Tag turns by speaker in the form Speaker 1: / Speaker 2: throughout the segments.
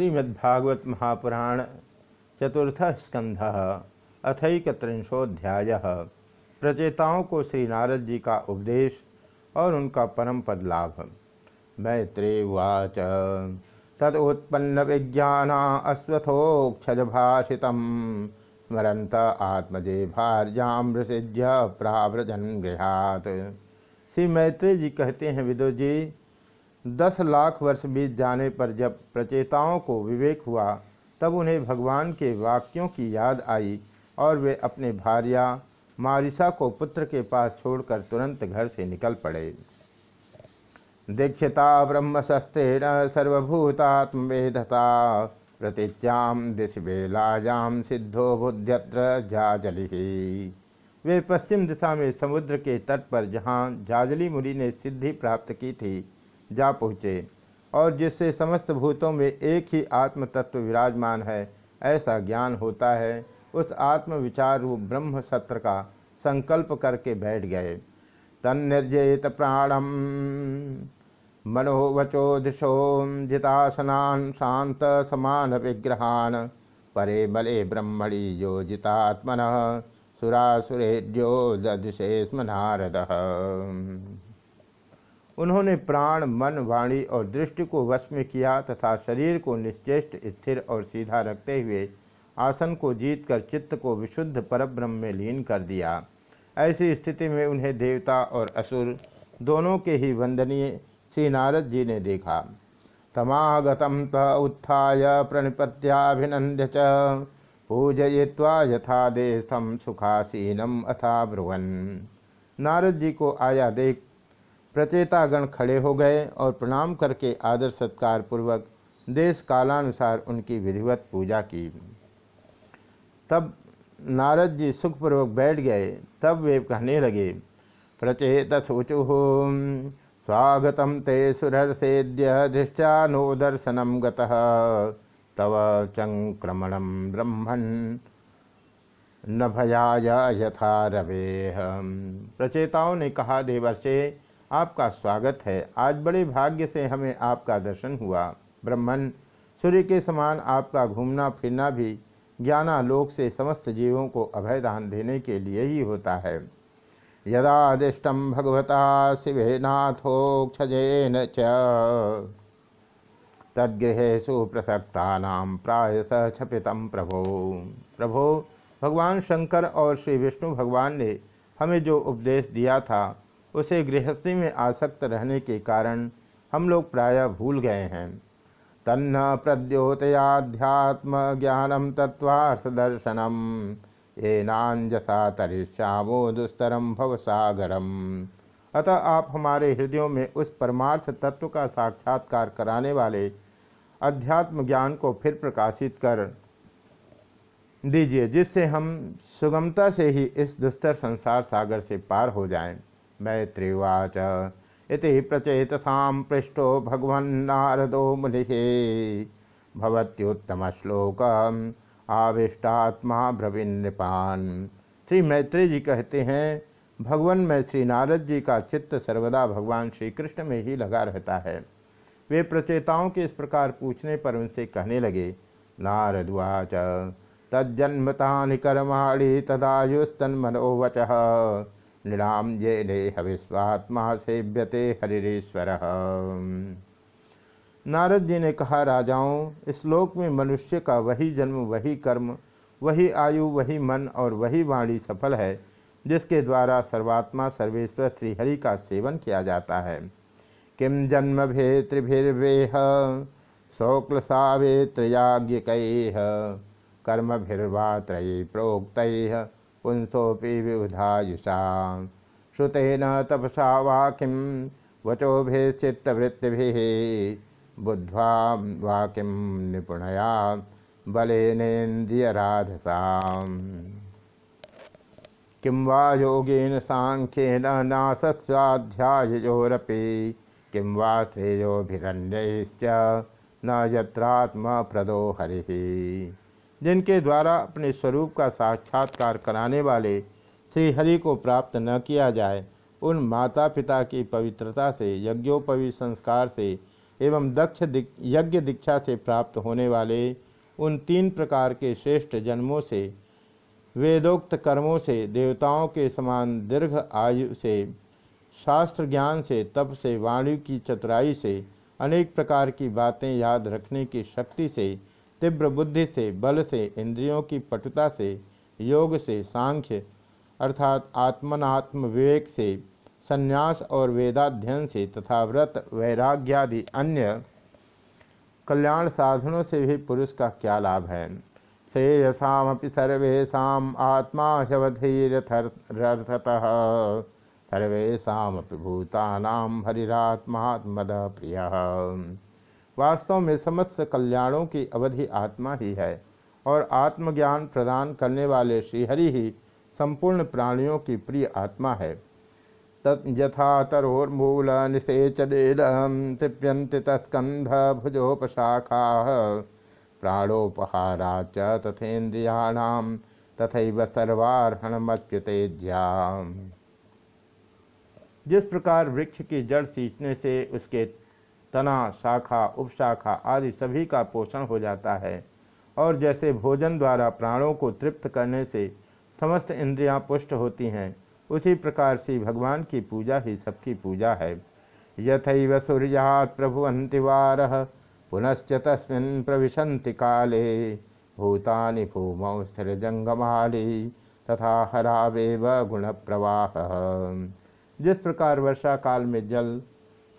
Speaker 1: श्रीमद्भागवत महापुराण चतुर्थ स्कंध अथकत्रिंशोध्याय प्रचेताओं को श्री नारद जी का उपदेश और उनका परम पद लाभ। मैत्रेवाच। तदुत्पन्न विज्ञान अश्वथोक्षज भाषित स्मरंत आत्मजे भार्याम ऋषिज्य प्राव्रजन गृहात। श्री मैत्री जी कहते हैं, विदुर जी दस लाख वर्ष बीत जाने पर जब प्रचेताओं को विवेक हुआ, तब उन्हें भगवान के वाक्यों की याद आई और वे अपने भार्या मारिसा को पुत्र के पास छोड़कर तुरंत घर से निकल पड़े। दीक्षिता ब्रह्मशस्त्रेण सर्वभूतात्मेधता प्रतीच्याम दिशबेलाजाम सिद्धो बुद्ध्यत्र जाजलि। वे पश्चिम दिशा में समुद्र के तट पर जहाँ जाजली मुनि ने सिद्धि प्राप्त की थी जा पहुँचे। और जिससे समस्त भूतों में एक ही आत्म तत्व विराजमान है, ऐसा ज्ञान होता है, उस आत्म विचार रूप ब्रह्म सत्र का संकल्प करके बैठ गए। तन्निर्जेत प्राणम मनोवचो दिशो जितासनान शांत समान विग्रहान। परे मले ब्रह्मणि यो जितात्मन सुरासुरेड्यो दधिशे स्म नारद। उन्होंने प्राण, मन, वाणी और दृष्टि को वश में किया तथा शरीर को निश्चेष्ट, स्थिर और सीधा रखते हुए आसन को जीतकर चित्त को विशुद्ध परब्रह्म में लीन कर दिया। ऐसी स्थिति में उन्हें देवता और असुर दोनों के ही वंदनीय श्री नारद जी ने देखा। तमागतम त उत्थाय प्रणिपत्याभिनंद्य च। पूजय्वा यथा देशम सुखासीनम अथा ब्रुवन नारद जी को आया देख प्रचेतागण खड़े हो गए और प्रणाम करके आदर सत्कार पूर्वक देश कालानुसार उनकी विधिवत पूजा की। तब नारद जी सुखपूर्वक बैठ गए। तब वे कहने लगे, प्रचेत शुचु स्वागतम ते सुरसेद्य दृष्टा नो दर्शनम गव चंक्रमणम ब्रह्मण न भयाय यथा रवे प्रचेताओं ने कहा, देवर्षे आपका स्वागत है। आज बड़े भाग्य से हमें आपका दर्शन हुआ। ब्रह्मण सूर्य के समान आपका घूमना फिरना भी ज्ञानालोक से समस्त जीवों को अभयदान देने के लिए ही होता है। यदादिष्टम भगवता शिवेनाथोक्षजेन च। तद्गृहेशु प्रसक्ता प्रायस छपितम प्रभो। प्रभो, भगवान शंकर और श्री विष्णु भगवान ने हमें जो उपदेश दिया था उसे गृहस्थी में आसक्त रहने के कारण हम लोग प्रायः भूल गए हैं। तन्न प्रद्योतयाध्यात्म ज्ञानम तत्वार्थ दर्शनम नाजसा तरिश्यामो दुस्तरम भवसागरम अतः आप हमारे हृदयों में उस परमार्थ तत्व का साक्षात्कार कराने वाले अध्यात्म ज्ञान को फिर प्रकाशित कर दीजिए, जिससे हम सुगमता से ही इस दुस्तर संसार सागर से पार हो जाएँ। मैत्रीवाच। इति प्रचेतसा पृष्ठो भगवन्नारदो मुनि। भवत्युत्तमश्लोक आविष्टात्मा नृपान। श्री मैत्री जी कहते हैं, भगवान में श्री नारद जी का चित्त सर्वदा भगवान श्री कृष्ण में ही लगा रहता है। वे प्रचेताओं के इस प्रकार पूछने पर उनसे कहने लगे नारदवाच तज्जन्मता कर्माणी तदायुस्तन मनोवच नृणाम ये ने विश्वात्मा सेव्यते हरिश्वर नारद जी ने कहा, राजाओं, इस लोक में मनुष्य का वही जन्म, वही कर्म, वही आयु, वही मन और वही वाणी सफल है, जिसके द्वारा सर्वात्मा सर्वेश्वर श्रीहरि का सेवन किया जाता है। किम जन्म भे त्रिभिर्वेह शौक्ल सावेत्रयाज्ञ कर्म भिर्वा त्रयी प्रोक्त। पुंसोपि विबुधायुषा श्रुतेन तपसा वाक्यम वचोभिश्चित्तवृत्तिभिः बुद्ध्वा वाक्यम निपुणया, बलेनेन्द्रियराधसाम्। किं वा योगेन साङ्ख्येन नासस्वाध्याययोरपि, किं वा श्रेयोभिरन्यैश्च न यत्रात्मप्रदो हरिः। जिनके द्वारा अपने स्वरूप का साक्षात्कार कराने वाले श्री हरि को प्राप्त न किया जाए, उन माता पिता की पवित्रता से, यज्ञोपवी संस्कार से एवं दक्ष यज्ञ दीक्षा से प्राप्त होने वाले उन तीन प्रकार के श्रेष्ठ जन्मों से, वेदोक्त कर्मों से, देवताओं के समान दीर्घ आयु से, शास्त्र ज्ञान से, तप से, वाणी की चतुराई से, अनेक प्रकार की बातें याद रखने की शक्ति से तीव्र बुद्धि से, बल से, इंद्रियों की पटुता से, योग से, सांख्य, अर्थात आत्मनात्म विवेक से, संन्यास और वेदाध्ययन से तथा व्रत, वैराग्यादि अन्य कल्याण साधनों से भी पुरुष का क्या लाभ है? श्रेयसापि सर्वेशा आत्मा ह्यवधीरथतः सर्वेशापि भूतानाम हरिरात्मात्मद प्रिय वास्तव में समस्त कल्याणों की अवधि आत्मा ही है और आत्मज्ञान प्रदान करने वाले श्रीहरि ही संपूर्ण प्राणियों की प्रिय आत्मा है। यथा तरोर्मूल निषेचल तृप्यंत तस्कंध भुजोपशाखा प्राणोपहारा च तथा सर्वार्हणमच्युतेज्या जिस प्रकार वृक्ष की जड़ सींचने से उसके तना, शाखा, उपशाखा आदि सभी का पोषण हो जाता है। और जैसे भोजन द्वारा प्राणों को तृप्त करने से समस्त इंद्रियाँ पुष्ट होती हैं, उसी प्रकार से भगवान की पूजा ही सबकी पूजा है। यथैव सूर्यात् प्रभुवंतिवार पुनश्च तस्मिन् प्रविशन्ति काले। भूतानि भूमौ स्थिरजंगमाली तथा हरावेव गुण प्रवाह जिस प्रकार वर्षा काल में जल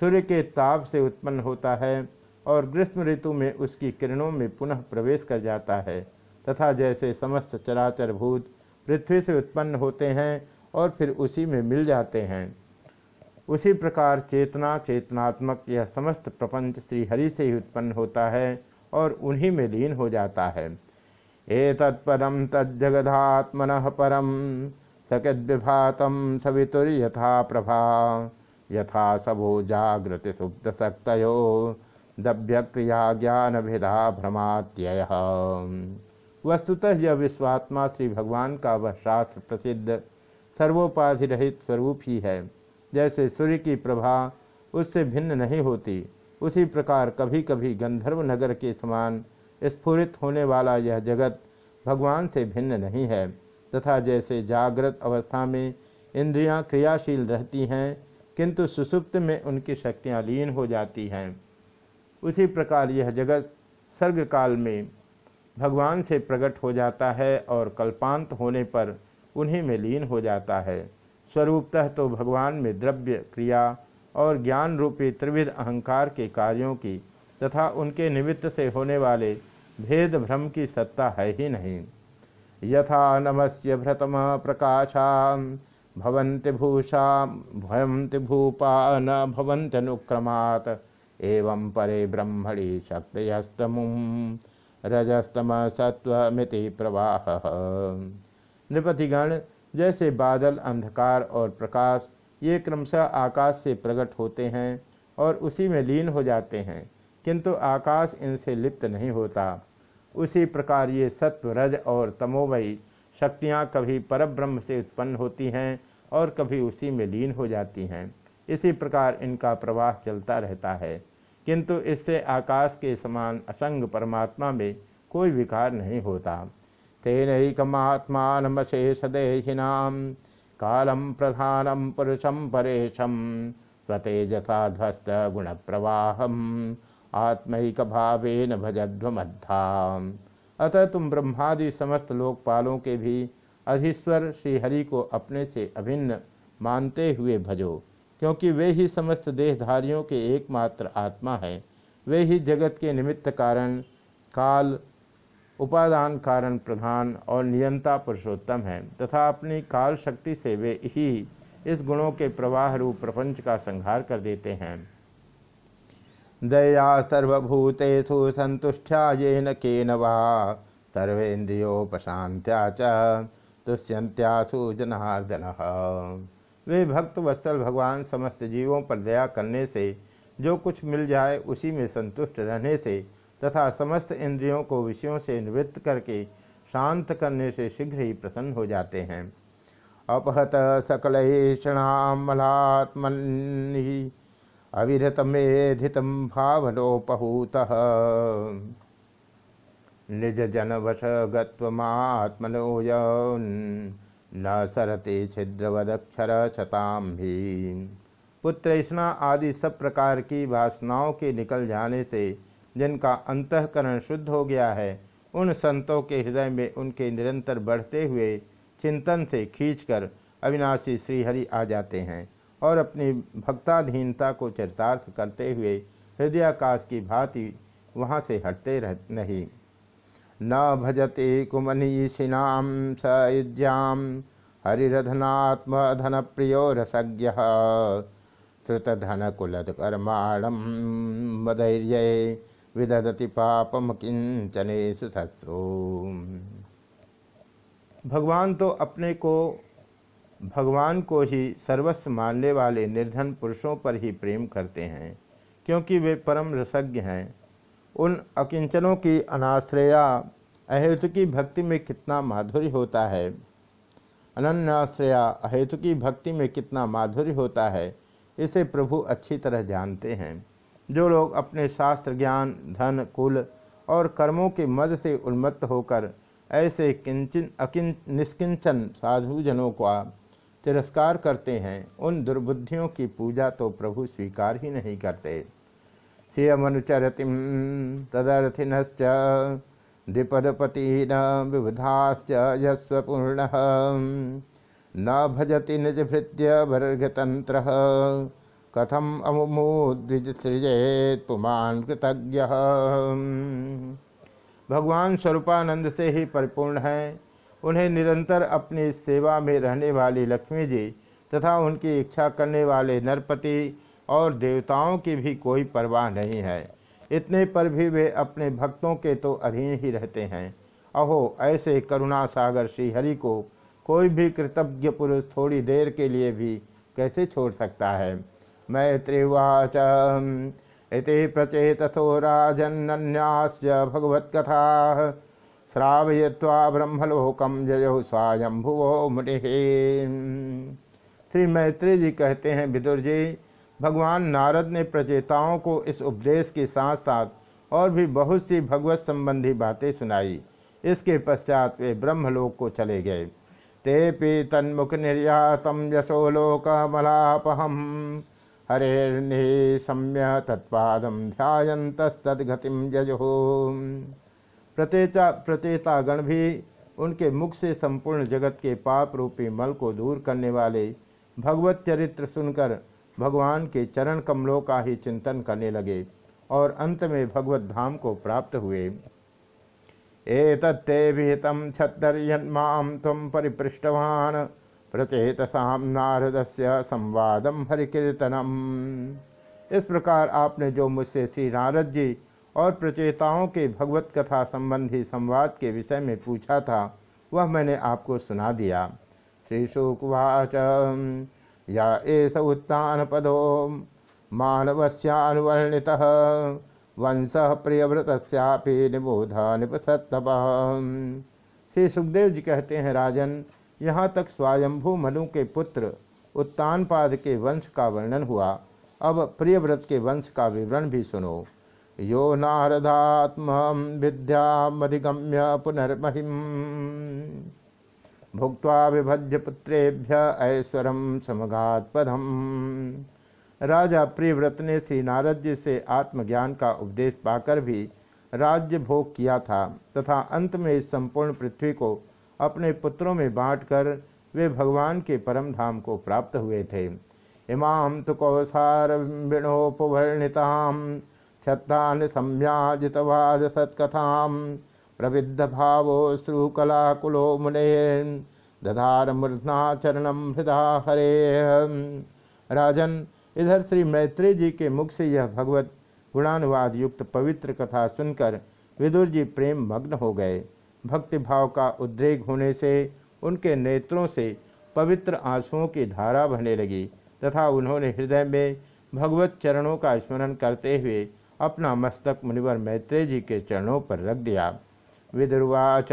Speaker 1: सूर्य के ताप से उत्पन्न होता है और ग्रीष्म ऋतु में उसकी किरणों में पुनः प्रवेश कर जाता है, तथा जैसे समस्त चराचर भूत पृथ्वी से उत्पन्न होते हैं और फिर उसी में मिल जाते हैं। उसी प्रकार चेतना चेतनात्मक यह समस्त प्रपंच श्रीहरि से ही उत्पन्न होता है और उन्हीं में लीन हो जाता है। ए तत्पदम तज्जगधात्मन परम विभातम सवितुर्यथा प्रभा। यथा सबो जागृति सुप्त शक्तो दभ्य क्रिया ज्ञान भेदा भ्रमात्यय। वस्तुतः यह विश्वात्मा श्री भगवान का वह शास्त्र प्रसिद्ध सर्वोपाधि रहित स्वरूप ही है। जैसे सूर्य की प्रभा उससे भिन्न नहीं होती, उसी प्रकार कभी कभी गंधर्व नगर के समान स्फुरित होने वाला यह जगत भगवान से भिन्न नहीं है, तथा जैसे जागृत अवस्था में इंद्रियाँ क्रियाशील रहती हैं किंतु सुसुप्त में उनकी शक्तियाँ लीन हो जाती हैं। उसी प्रकार यह जगत सर्ग काल में भगवान से प्रकट हो जाता है और कल्पांत होने पर उन्हीं में लीन हो जाता है। स्वरूपतः तो भगवान में द्रव्य क्रिया और ज्ञान रूपी त्रिविध अहंकार के कार्यों की तथा उनके निमित्त से होने वाले भेद भ्रम की सत्ता है ही नहीं। यथा नमस्य भ्रतम प्रकाशा भवंति भूषा भवंति भूपा न भवंत्यनुक्रमात् एवं परे ब्रह्मणि शक्तयस्तमुम रजस्तम सत्वमिति प्रवाह। नृपतिगण, जैसे बादल, अंधकार और प्रकाश, ये क्रमशः आकाश से प्रकट होते हैं और उसी में लीन हो जाते हैं, किंतु आकाश इनसे लिप्त नहीं होता। उसी प्रकार ये सत्व, रज और तमोमयी शक्तियाँ कभी परब्रह्म से उत्पन्न होती हैं और कभी उसी में लीन हो जाती हैं। इसी प्रकार इनका प्रवाह चलता रहता है। किंतु इससे आकाश के समान असंग परमात्मा में कोई विकार नहीं होता। तेनैकमात्मानमशेषदेहिनां कालं प्रधानं पुरुषं परेशं स्वतेजसा ध्वस्तगुणप्रवाहम् आत्मक भावेन भजध्वमद्धा अतः तुम ब्रह्मादि समस्त लोकपालों के भी अधीश्वर श्रीहरि को अपने से अभिन्न मानते हुए भजो, क्योंकि वे ही समस्त देहधारियों के एकमात्र आत्मा है। वे ही जगत के निमित्त कारण, काल, उपादान कारण प्रधान और नियंता पुरुषोत्तम है, तथा अपनी काल शक्ति से वे ही इस गुणों के प्रवाह रूप प्रपंच का संहार कर देते हैं। दया सर्वभूतेषु संतुष्टा ये न केन वा? सर्वेन्द्रियोपशांत्या च तुष्यंत्यासु जनार्दन वे भक्त वत्सल भगवान समस्त जीवों पर दया करने से, जो कुछ मिल जाए उसी में संतुष्ट रहने से, तथा समस्त इंद्रियों को विषयों से निवृत्त करके शांत करने से शीघ्र ही प्रसन्न हो जाते हैं। अपहत सकल क्षणामलात्मनि अविरत मेधित भावनोपहूत। निज जन वश गत्वमात्मनो न सरते छिद्रवदक्षर शताम भी पुत्रैषणा आदि सब प्रकार की वासनाओं के निकल जाने से जिनका अंतकरण शुद्ध हो गया है, उन संतों के हृदय में उनके निरंतर बढ़ते हुए चिंतन से खींचकर अविनाशी श्रीहरि आ जाते हैं। और अपनी भक्ताधीनता को चरितार्थ करते हुए हृदयाकाश की भांति वहाँ से हटते रह, नहीं। न भजते कुमनीषिणाम सज्याम हरिधनात्मधन प्रियो रसज्ञ। श्रुतधनकुलकर्माणं मधैर्य विदधति पापम किंचने सुशस्रो भगवान तो अपने को भगवान को ही सर्वस्व मानने वाले निर्धन पुरुषों पर ही प्रेम करते हैं, क्योंकि वे परम रसज्ञ हैं। उन अकिंचनों की अनाश्रया, अहेतुकी भक्ति में कितना माधुर्य होता है। अनन्याश्रया, अहेतुकी भक्ति में कितना माधुर्य होता है, इसे प्रभु अच्छी तरह जानते हैं। जो लोग अपने शास्त्र ज्ञान, धन, कुल और कर्मों के मद से उन्मत्त होकर ऐसे किंचन अकिन निष्किंचन साधुजनों का तिरस्कार करते हैं, उन दुर्बुद्धियों की पूजा तो प्रभु स्वीकार ही नहीं करते। श्रियमनुचरतिम तदर्थिनश्च द्विपदपति न विबुधाश्च यस्वपूर्ण। न भजति निज भृत्य वर्गतंत्र कथम अमुमूद्विजसृजेत पुमान कृतज्ञ। भगवान स्वरूपानंद से ही परिपूर्ण है। उन्हें निरंतर अपनी सेवा में रहने वाली लक्ष्मी जी तथा उनकी इच्छा करने वाले नरपति और देवताओं की भी कोई परवाह नहीं है। इतने पर भी वे अपने भक्तों के तो अधीन ही रहते हैं। अहो, ऐसे करुणा सागर श्रीहरि को कोई भी कृतज्ञ पुरुष थोड़ी देर के लिए भी कैसे छोड़ सकता है? मैं मैत्रिवाच, इति प्रचेतथो राजन्यास भगवत्कथा। श्रावय्वा ब्रह्मलोकम जयो स्वायंभुवो मुनि। श्री मैत्री जी कहते हैं, विदुर जी, भगवान नारद ने प्रचेताओं को इस उपदेश के साथ साथ और भी बहुत सी भगवत संबंधी बातें सुनाई। इसके पश्चात वे ब्रह्मलोक को चले गए। तेपि तन्मुख निर्यातम यशोलोकमलापहम हरेर्निशम्य तत्पादम ध्यायंतस्तगतिम जजो प्रतेता प्रतेतागण भी उनके मुख से संपूर्ण जगत के पाप रूपी मल को दूर करने वाले भगवत चरित्र सुनकर भगवान के चरण कमलों का ही चिंतन करने लगे और अंत में भगवत धाम को प्राप्त हुए। एतत्ते विहितं छत्तर्यन्मां त्वं परिपृष्टवान्। नारद से संवादम हरिकीर्तनम। इस प्रकार आपने जो मुझसे श्री नारद जी और प्रचेताओं के भगवत कथा संबंधी संवाद के विषय में पूछा था, वह मैंने आपको सुना दिया। श्री शुकवाच, या एस उत्तान पदो मानवस्यानुवर्णितः, वंश प्रियव्रतस्यापि निबोध निपसतप श्री सुखदेव जी कहते हैं, राजन, यहाँ तक स्वयंभू मनु के पुत्र उत्तानपाद के वंश का वर्णन हुआ। अब प्रियव्रत के वंश का विवरण भी सुनो। यो नारदात्म विद्यामधिगम्य पुनर्महिम। भुक्त विभज्य पुत्रेभ्य ऐश्वरम समगात पदम राजा प्रियव्रत ने श्री नारद जी से आत्मज्ञान का उपदेश पाकर भी राज्य भोग किया था तथा अंत में इस संपूर्ण पृथ्वी को अपने पुत्रों में बांटकर वे भगवान के परम धाम को प्राप्त हुए थे। इमाम तो कौसार विणोपवर्णिताम। छत्तान सम्याजितवाद सत्कथाम प्रविद्ध भावो श्रुकलाकुलो मुने दधार मूर्धना चरणम हृदा हरे। राजन, इधर श्री मैत्री जी के मुख से यह भगवत गुणानुवाद युक्त पवित्र कथा सुनकर विदुर जी प्रेम मग्न हो गए। भक्तिभाव का उद्रेक होने से उनके नेत्रों से पवित्र आंसुओं की धारा बहने लगी तथा उन्होंने हृदय में भगवत चरणों का स्मरण करते हुए अपना मस्तक मुनिवर मैत्रेय जी के चरणों पर रख दिया। विदुर्वाच,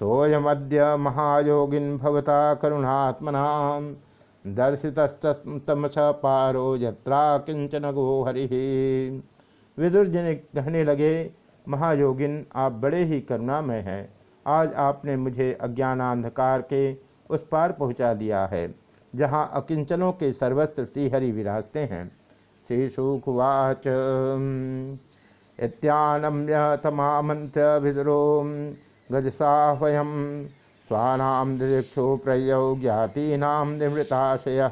Speaker 1: सोयमद्य महायोगिन भवता करुणात्मना दर्शितस्तमस पारो यत्रा किंचन गो हरि विदुर जी ने कहने लगे, महायोगिन, आप बड़े ही करुणामय हैं। आज आपने मुझे अज्ञानांधकार के उस पार पहुँचा दिया है, जहाँ अकिंचनों के सर्वस्त्र श्रीहरि विराजते हैं। श्री सुखवाच इत्यानम्य तमामंत विदुरो गजसाहवयम स्वानाम दृक्षो प्रयो ज्ञातीनाम निवृताशय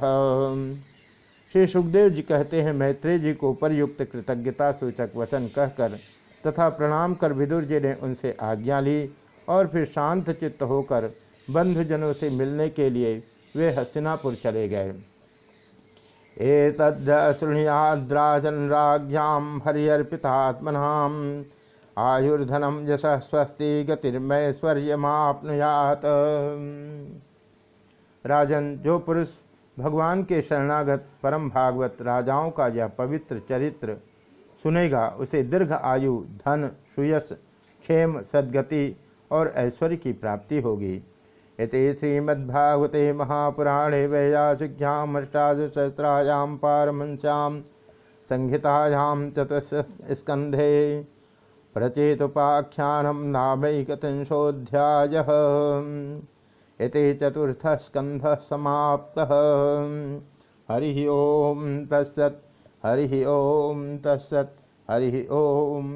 Speaker 1: श्री सुखदेव जी कहते हैं, मैत्रेय जी को उपरयुक्त कृतज्ञता सूचक वचन कहकर तथा प्रणाम कर विदुर जी ने उनसे आज्ञा ली और फिर शांत चित्त होकर बंधुजनों से मिलने के लिए वे हस्तिनापुर चले गए। एतद्शृणुयाद्राजन राज्ञाम हरिर्पितात्मनाम आयुर्धनम यश स्वस्ति, गतिर्मैश्वर्यमापनुयात। राजन, जो पुरुष भगवान के शरणागत परम भागवत राजाओं का यह पवित्र चरित्र सुनेगा, उसे दीर्घ आयु, धन, सुयश, क्षेम, सद्गति और ऐश्वर्य की प्राप्ति होगी। इति श्रीमद्भागवते महापुराणे वैयासिख्यामष्टादशसहस्रायां पारमश्यां संहितायां चतुस्कन्धे प्रचेतुपाख्यानं नामैकत्रिंशोऽध्यायः इति चतुर्थस्कन्धः समाप्तः। हरिः ॐ तत्सत्, हरिः ॐ तत्सत्, हरिः ॐ